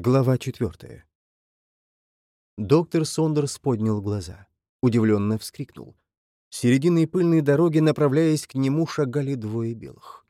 Глава четвертая. Доктор Сондерс поднял глаза. Удивленно вскрикнул. С середины пыльной дороги, направляясь к нему, шагали двое белых.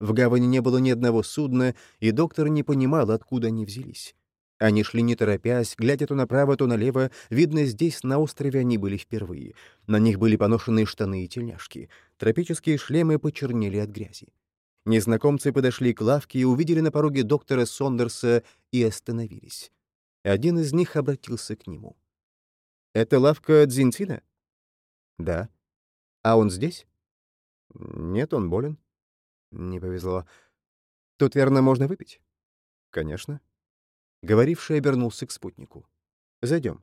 В гавани не было ни одного судна, и доктор не понимал, откуда они взялись. Они шли не торопясь, глядя то направо, то налево. Видно, здесь, на острове, они были впервые. На них были поношенные штаны и тельняшки. Тропические шлемы почернели от грязи. Незнакомцы подошли к лавке и увидели на пороге доктора Сондерса и остановились. Один из них обратился к нему. «Это лавка Дзинтина?» «Да». «А он здесь?» «Нет, он болен». «Не повезло. Тут, верно, можно выпить?» «Конечно». Говоривший обернулся к спутнику. «Зайдем».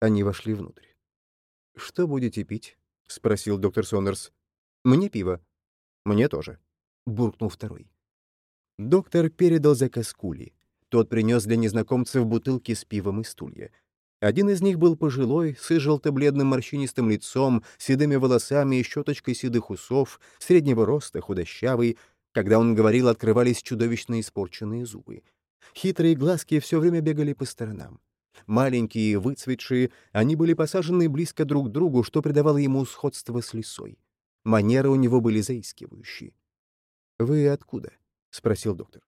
Они вошли внутрь. «Что будете пить?» — спросил доктор Сондерс. «Мне пиво». «Мне тоже». — буркнул второй. Доктор передал заказ Кули. Тот принес для незнакомцев бутылки с пивом и стулья. Один из них был пожилой, с желто-бледным морщинистым лицом, седыми волосами и щеточкой седых усов, среднего роста, худощавый. Когда он говорил, открывались чудовищно испорченные зубы. Хитрые глазки все время бегали по сторонам. Маленькие, выцветшие, они были посажены близко друг к другу, что придавало ему сходство с лисой. Манеры у него были заискивающие. «Вы откуда?» — спросил доктор.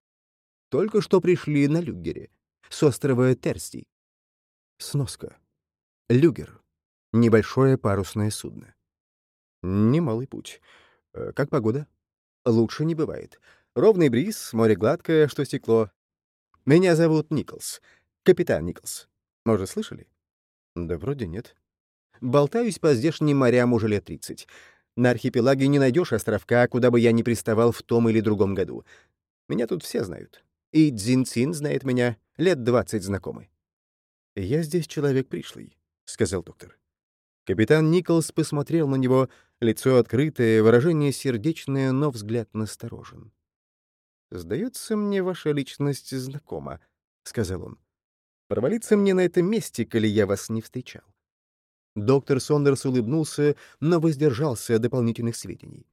«Только что пришли на Люгере, с острова Терсти». Сноска. Люгер. Небольшое парусное судно. Немалый путь. Э, как погода? Лучше не бывает. Ровный бриз, море гладкое, что стекло. Меня зовут Николс. Капитан Николс. Может, слышали? Да вроде нет. Болтаюсь по здешним морям уже лет тридцать. На архипелаге не найдешь островка, куда бы я ни приставал в том или другом году. Меня тут все знают. И Дзинцин знает меня, лет двадцать знакомый. «Я здесь человек пришлый», — сказал доктор. Капитан Николс посмотрел на него, лицо открытое, выражение сердечное, но взгляд насторожен. «Сдается мне ваша личность знакома», — сказал он. «Провалиться мне на этом месте, коли я вас не встречал. Доктор Сондерс улыбнулся, но воздержался от дополнительных сведений.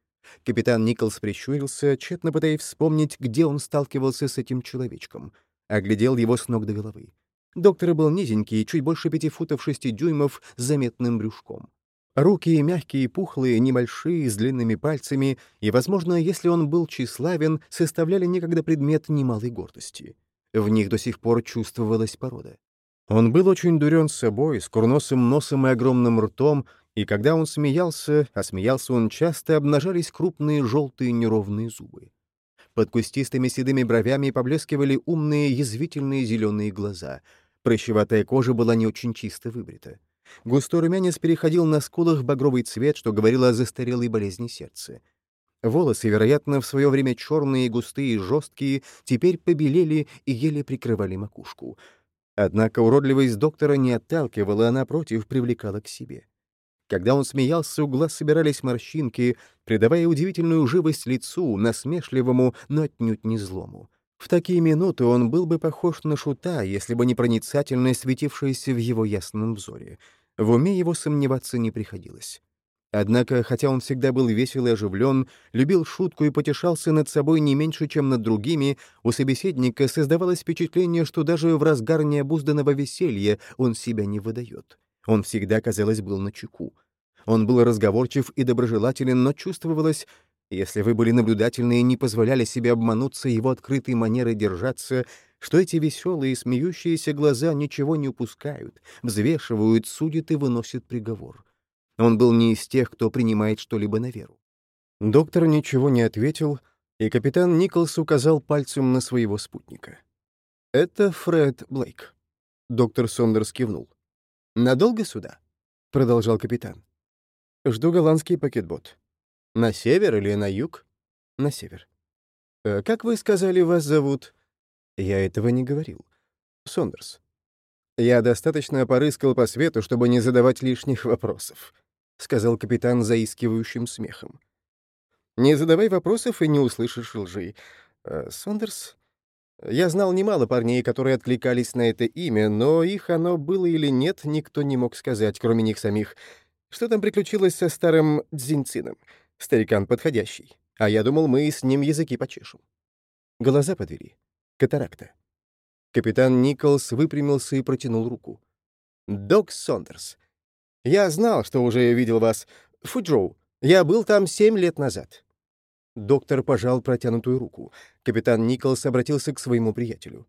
Капитан Николс прищурился, тщетно пытаясь вспомнить, где он сталкивался с этим человечком. Оглядел его с ног до головы. Доктор был низенький, чуть больше пяти футов шести дюймов, с заметным брюшком. Руки мягкие, пухлые, небольшие, с длинными пальцами, и, возможно, если он был тщеславен, составляли некогда предмет немалой гордости. В них до сих пор чувствовалась порода. Он был очень дурен собой, с курносым носом и огромным ртом, и когда он смеялся, а смеялся он часто, обнажались крупные желтые неровные зубы. Под кустистыми седыми бровями поблескивали умные, язвительные зеленые глаза. Прыщеватая кожа была не очень чисто выбрита. Густой румянец переходил на скулах в багровый цвет, что говорило о застарелой болезни сердца. Волосы, вероятно, в свое время черные, густые и жесткие, теперь побелели и еле прикрывали макушку — Однако уродливость доктора не отталкивала, а напротив привлекала к себе. Когда он смеялся, у глаз собирались морщинки, придавая удивительную живость лицу, насмешливому, но отнюдь не злому. В такие минуты он был бы похож на шута, если бы не проницательность, светившаяся в его ясном взоре. В уме его сомневаться не приходилось. Однако, хотя он всегда был весел и оживлен, любил шутку и потешался над собой не меньше, чем над другими, у собеседника создавалось впечатление, что даже в разгар необузданного веселья он себя не выдает. Он всегда, казалось, был на чеку. Он был разговорчив и доброжелателен, но чувствовалось, если вы были наблюдательны и не позволяли себе обмануться его открытой манерой держаться, что эти веселые, смеющиеся глаза ничего не упускают, взвешивают, судят и выносят приговор. Он был не из тех, кто принимает что-либо на веру. Доктор ничего не ответил, и капитан Николс указал пальцем на своего спутника. «Это Фред Блейк». Доктор Сондерс кивнул. «Надолго сюда?» — продолжал капитан. «Жду голландский пакетбот. На север или на юг?» «На север». «Э, «Как вы сказали, вас зовут?» «Я этого не говорил. Сондерс». «Я достаточно порыскал по свету, чтобы не задавать лишних вопросов», — сказал капитан заискивающим смехом. «Не задавай вопросов и не услышишь лжи. Э, Сондерс, я знал немало парней, которые откликались на это имя, но их оно было или нет, никто не мог сказать, кроме них самих. Что там приключилось со старым Дзинцином? Старикан подходящий. А я думал, мы с ним языки почешем. Глаза подвели. Катаракта. Капитан Николс выпрямился и протянул руку. «Док Сондерс. Я знал, что уже видел вас в Фуджоу. Я был там семь лет назад». Доктор пожал протянутую руку. Капитан Николс обратился к своему приятелю.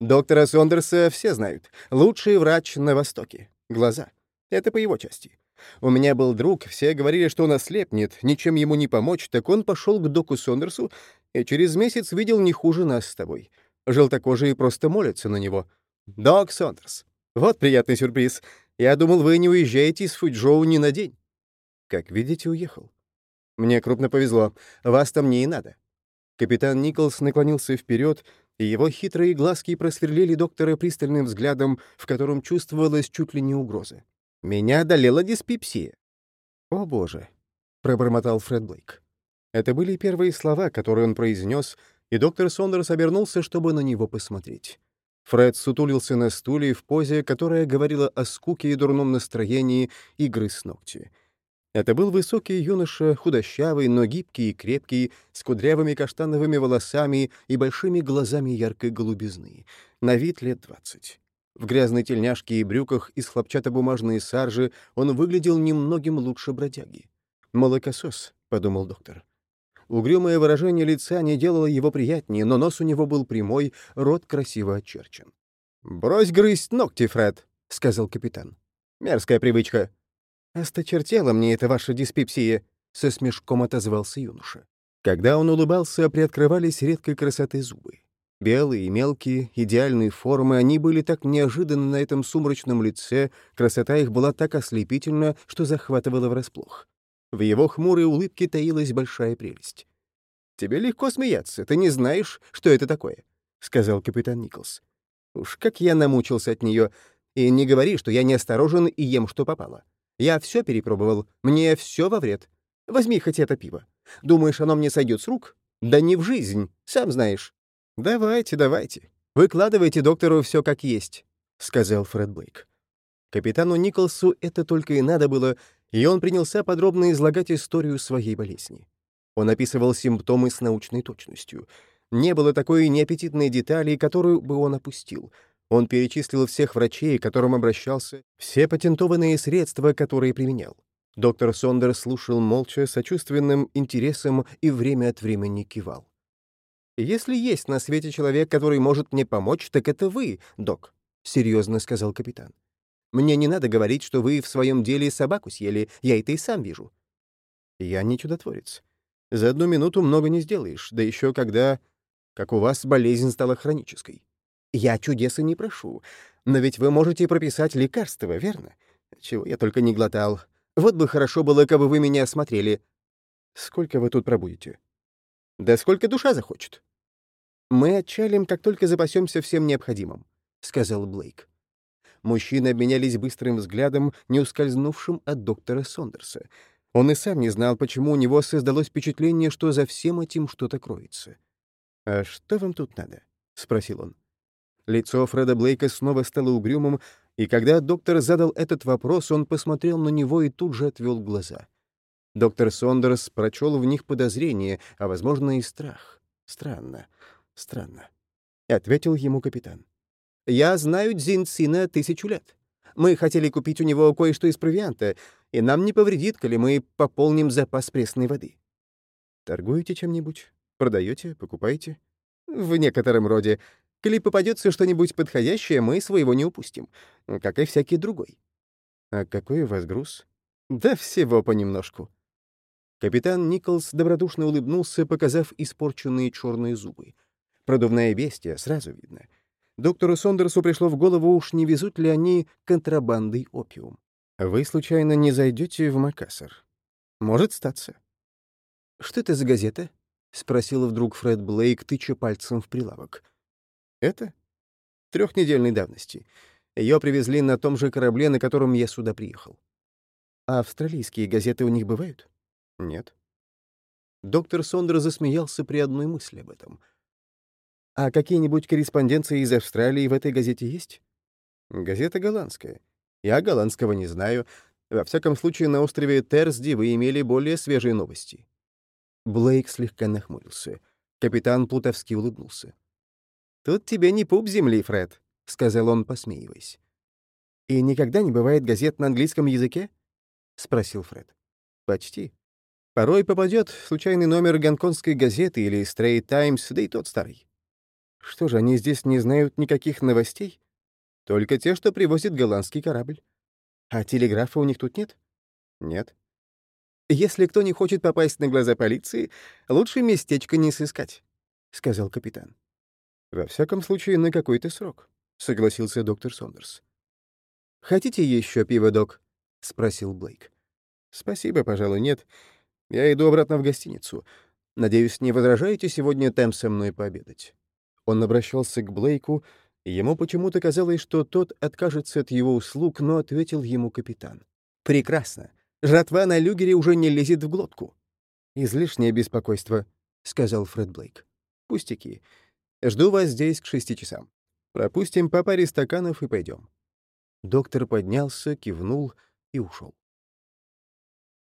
«Доктора Сондерса все знают. Лучший врач на Востоке. Глаза. Это по его части. У меня был друг, все говорили, что он ослепнет, ничем ему не помочь, так он пошел к доку Сондерсу и через месяц видел не хуже нас с тобой. Желтокожие просто молятся на него. Док Сондерс. Вот приятный сюрприз. Я думал, вы не уезжаете из Фуджоу ни на день. Как видите, уехал. Мне крупно повезло. Вас там не и надо. Капитан Николс наклонился вперед, и его хитрые глазки просверлили доктора пристальным взглядом, в котором чувствовалась чуть ли не угроза. «Меня одолела диспепсия». «О, боже!» — пробормотал Фред Блейк. Это были первые слова, которые он произнес, и доктор Сондерс обернулся, чтобы на него посмотреть. Фред сутулился на стуле в позе, которая говорила о скуке и дурном настроении игры с ногти. Это был высокий юноша, худощавый, но гибкий и крепкий, с кудрявыми каштановыми волосами и большими глазами яркой голубизны, на вид лет двадцать. В грязной тельняшке и брюках из хлопчатобумажной саржи он выглядел немногим лучше бродяги. «Молокосос», — подумал доктор. Угрюмое выражение лица не делало его приятнее, но нос у него был прямой, рот красиво очерчен. «Брось грызть ногти, Фред», — сказал капитан. «Мерзкая привычка». «Осточертела мне эта ваша диспепсия», — со смешком отозвался юноша. Когда он улыбался, приоткрывались редкой красоты зубы. Белые, мелкие, идеальные формы, они были так неожиданны на этом сумрачном лице, красота их была так ослепительна, что захватывала врасплох. В его хмурой улыбке таилась большая прелесть. «Тебе легко смеяться, ты не знаешь, что это такое», — сказал капитан Николс. «Уж как я намучился от нее. И не говори, что я неосторожен и ем, что попало. Я все перепробовал, мне все во вред. Возьми хоть это пиво. Думаешь, оно мне сойдет с рук? Да не в жизнь, сам знаешь». «Давайте, давайте. Выкладывайте доктору все как есть», — сказал Фред Блейк. Капитану Николсу это только и надо было, и он принялся подробно излагать историю своей болезни. Он описывал симптомы с научной точностью. Не было такой неаппетитной детали, которую бы он опустил. Он перечислил всех врачей, к которым обращался, все патентованные средства, которые применял. Доктор Сондер слушал молча, сочувственным интересом и время от времени кивал. «Если есть на свете человек, который может мне помочь, так это вы, док», — серьезно сказал капитан. Мне не надо говорить, что вы в своем деле собаку съели, я это и сам вижу. Я не чудотворец. За одну минуту много не сделаешь, да еще когда, как у вас, болезнь стала хронической. Я чудеса не прошу, но ведь вы можете прописать лекарства, верно? Чего я только не глотал. Вот бы хорошо было, как бы вы меня осмотрели. Сколько вы тут пробудете? Да сколько душа захочет. Мы отчалим, как только запасемся всем необходимым, — сказал Блейк мужчины обменялись быстрым взглядом, не ускользнувшим от доктора Сондерса. Он и сам не знал, почему у него создалось впечатление, что за всем этим что-то кроется. «А что вам тут надо?» — спросил он. Лицо Фреда Блейка снова стало угрюмым, и когда доктор задал этот вопрос, он посмотрел на него и тут же отвел глаза. Доктор Сондерс прочел в них подозрение, а, возможно, и страх. Странно, странно. Ответил ему капитан. Я знаю Дзинцина тысячу лет. Мы хотели купить у него кое-что из провианта, и нам не повредит, коли мы пополним запас пресной воды. Торгуете чем-нибудь? Продаете? Покупаете? В некотором роде. Коли попадется что-нибудь подходящее, мы своего не упустим, как и всякий другой. А какой у вас груз? Да всего понемножку. Капитан Николс добродушно улыбнулся, показав испорченные черные зубы. Продувная бестия, сразу видно — Доктору Сондерсу пришло в голову, уж не везут ли они контрабандой опиум. Вы, случайно, не зайдете в Макассар? Может статься. «Что это за газета?» — спросил вдруг Фред Блейк, тыча пальцем в прилавок. «Это? Трехнедельной давности. Ее привезли на том же корабле, на котором я сюда приехал. А австралийские газеты у них бывают? Нет. Доктор Сондер засмеялся при одной мысли об этом. А какие-нибудь корреспонденции из Австралии в этой газете есть? Газета голландская. Я голландского не знаю. Во всяком случае, на острове Терсди вы имели более свежие новости. Блейк слегка нахмурился. Капитан Плутовский улыбнулся. «Тут тебе не пуп земли, Фред», — сказал он, посмеиваясь. «И никогда не бывает газет на английском языке?» — спросил Фред. «Почти. Порой попадет случайный номер гонконгской газеты или Stray Times, да и тот старый. Что же, они здесь не знают никаких новостей? Только те, что привозит голландский корабль. А телеграфа у них тут нет? Нет. Если кто не хочет попасть на глаза полиции, лучше местечко не сыскать, — сказал капитан. Во всяком случае, на какой-то срок, — согласился доктор Сондерс. «Хотите еще пиво, док?» — спросил Блейк. «Спасибо, пожалуй, нет. Я иду обратно в гостиницу. Надеюсь, не возражаете сегодня там со мной пообедать?» Он обращался к Блейку, и ему почему-то казалось, что тот откажется от его услуг, но ответил ему капитан. «Прекрасно. Жатва на люгере уже не лезет в глотку». «Излишнее беспокойство», — сказал Фред Блейк. «Пустяки. Жду вас здесь к шести часам. Пропустим по паре стаканов и пойдем». Доктор поднялся, кивнул и ушел.